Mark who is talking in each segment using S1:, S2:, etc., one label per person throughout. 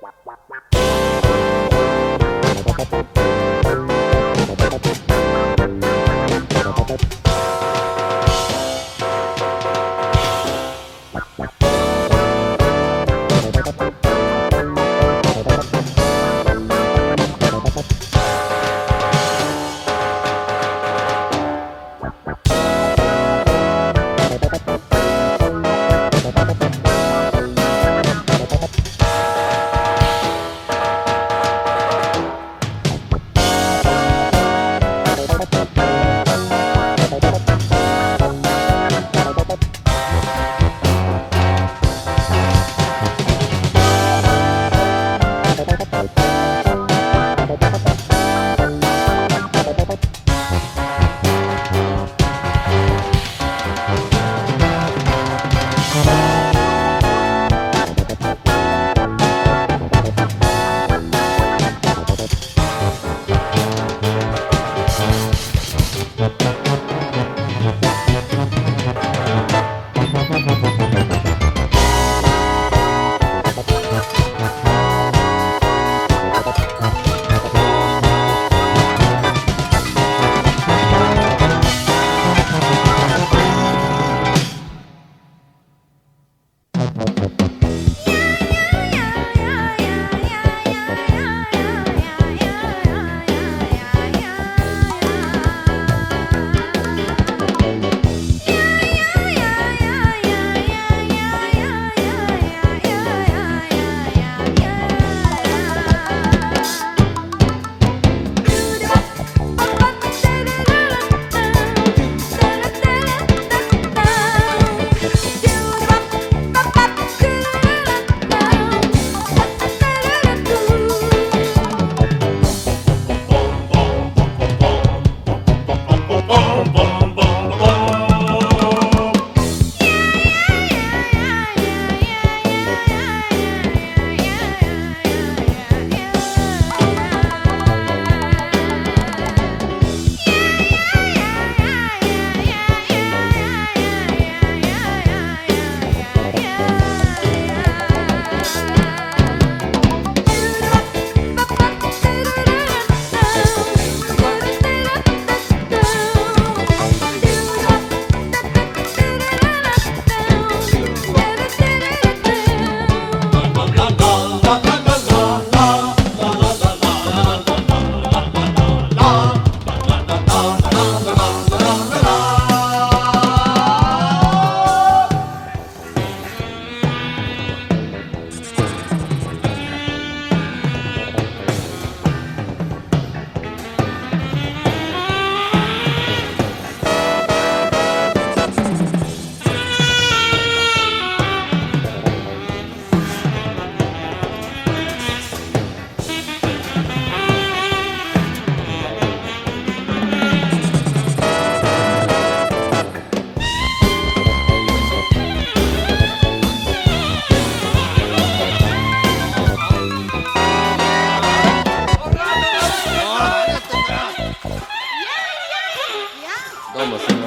S1: Wap, wap, wap. Thank you.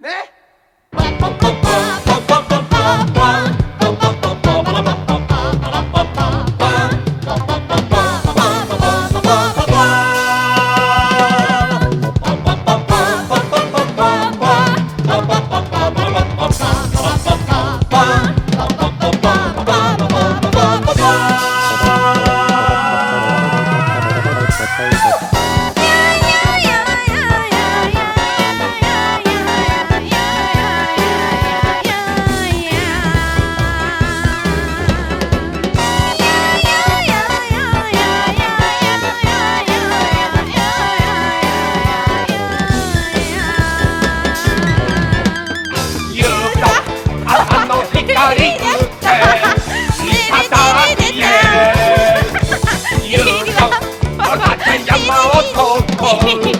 S1: né? Ba, ba, ba, ba, ba, ba, ba, ba. people.